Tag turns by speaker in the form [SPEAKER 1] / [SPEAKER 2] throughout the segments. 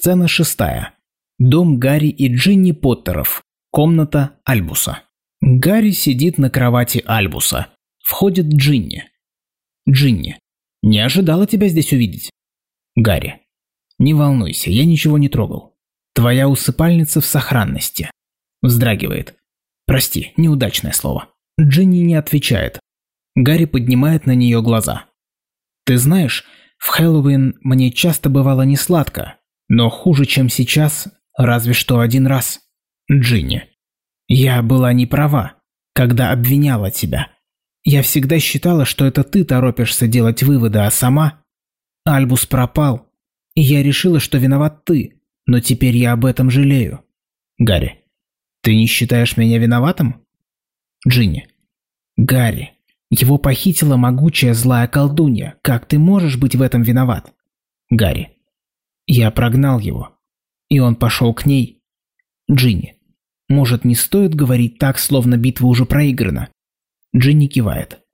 [SPEAKER 1] Сцена шестая. Дом Гарри и Джинни Поттеров. Комната Альбуса. Гарри сидит на кровати Альбуса. Входит Джинни. Джинни. Не ожидала тебя здесь увидеть. Гарри. Не волнуйся, я ничего не трогал. Твоя усыпальница в сохранности. Вздрагивает. Прости, неудачное слово. Джинни не отвечает. Гарри поднимает на нее глаза. Ты знаешь, в Хэллоуин мне часто бывало несладко, но хуже, чем сейчас, разве что один раз. Джинни. Я была не права, когда обвиняла тебя. Я всегда считала, что это ты торопишься делать выводы, а сама... Альбус пропал, и я решила, что виноват ты, но теперь я об этом жалею. Гарри. Ты не считаешь меня виноватым? Джинни. Гарри, его похитила могучая злая колдунья. Как ты можешь быть в этом виноват? Гарри. Я прогнал его. И он пошел к ней. Джинни. Может, не стоит говорить так, словно битва уже проиграна? Джинни кивает.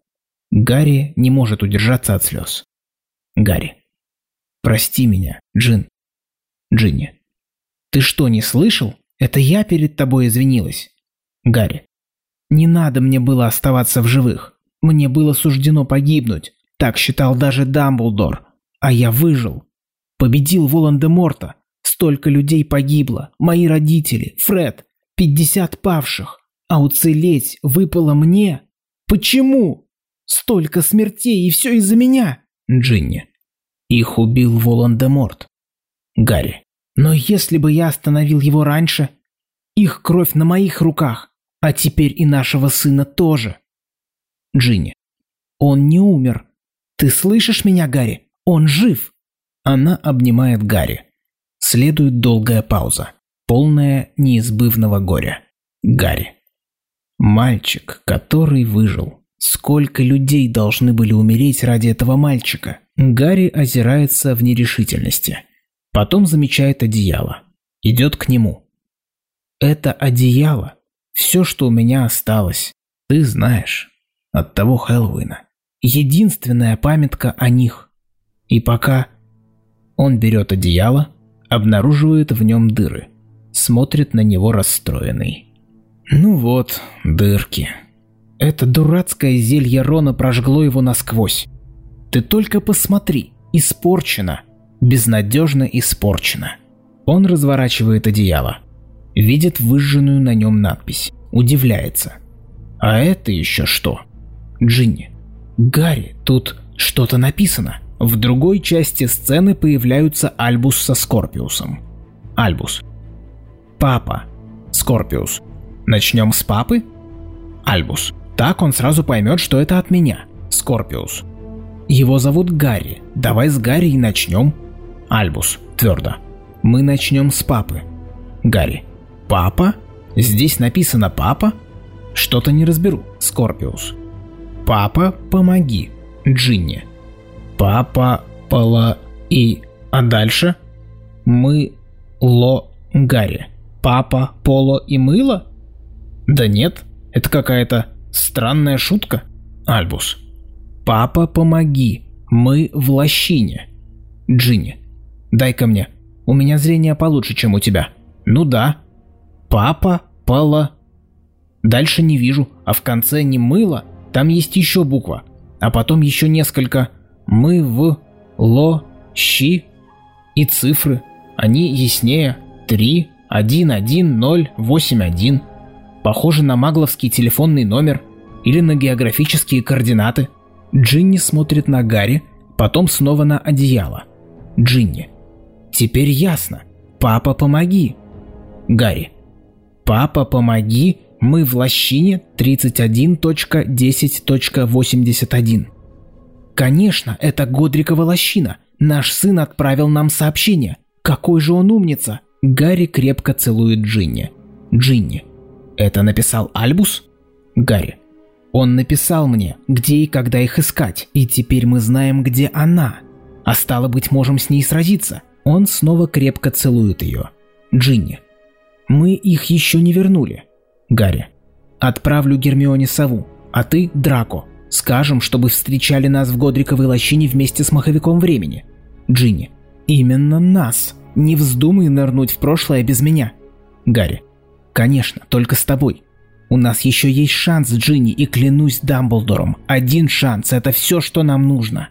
[SPEAKER 1] Гарри не может удержаться от слез. Гарри. Прости меня, Джин. Джинни. Ты что, не слышал? Это я перед тобой извинилась. Гарри. Не надо мне было оставаться в живых. Мне было суждено погибнуть, так считал даже Дамблдор. А я выжил. Победил Волан-де-Морта. Столько людей погибло. Мои родители, Фред, 50 павших. А уцелеть выпало мне? Почему? Столько смертей, и все из-за меня. Джинни. Их убил Волан-де-Морт. Гарри. Но если бы я остановил его раньше, их кровь на моих руках, а теперь и нашего сына тоже. Джинни. «Он не умер. Ты слышишь меня, Гарри? Он жив!» Она обнимает Гарри. Следует долгая пауза, полная неизбывного горя. Гарри. Мальчик, который выжил. Сколько людей должны были умереть ради этого мальчика? Гарри озирается в нерешительности. Потом замечает одеяло. Идет к нему. Это одеяло. Все, что у меня осталось. Ты знаешь от того Хэллоуина. Единственная памятка о них. И пока он берет одеяло, обнаруживает в нем дыры, смотрит на него расстроенный. Ну вот, дырки. Это дурацкое зелье Рона прожгло его насквозь. Ты только посмотри, испорчено, безнадежно испорчено. Он разворачивает одеяло, видит выжженную на нем надпись, удивляется. А это еще что? Джинни. «Гарри, тут что-то написано». В другой части сцены появляются Альбус со Скорпиусом. Альбус. «Папа». Скорпиус. «Начнем с папы?» Альбус. «Так он сразу поймет, что это от меня». Скорпиус. «Его зовут Гарри. Давай с Гарри и начнем». Альбус. Твердо. «Мы начнем с папы». Гарри. «Папа? Здесь написано папа?» «Что-то не разберу». Скорпиус. Папа, помоги. Джинни. Папа, пола и... А дальше? Мы, ло, Гарри. Папа, поло и мыло? Да нет, это какая-то странная шутка. Альбус. Папа, помоги. Мы в лощине. Джинни. Дай-ка мне. У меня зрение получше, чем у тебя. Ну да. Папа, пола. Дальше не вижу, а в конце не мыло, там есть еще буква, а потом еще несколько «мы», «в», «ло», «щи» и цифры. Они яснее. 3, 1, 1, 0, 8, 1. Похоже на магловский телефонный номер или на географические координаты. Джинни смотрит на Гарри, потом снова на одеяло. Джинни. Теперь ясно. Папа, помоги. Гарри. Папа, помоги мы в лощине 31.10.81. Конечно, это Годрикова лощина. Наш сын отправил нам сообщение. Какой же он умница. Гарри крепко целует Джинни. Джинни. Это написал Альбус? Гарри. Он написал мне, где и когда их искать, и теперь мы знаем, где она. А стало быть, можем с ней сразиться. Он снова крепко целует ее. Джинни. Мы их еще не вернули. Гарри. «Отправлю Гермионе сову, а ты – Драко. Скажем, чтобы встречали нас в Годриковой лощине вместе с маховиком времени. Джинни. Именно нас. не вздумай нырнуть в прошлое без меня. Гарри. Конечно, только с тобой. У нас еще есть шанс, Джинни, и клянусь Дамблдором. Один шанс – это все, что нам нужно.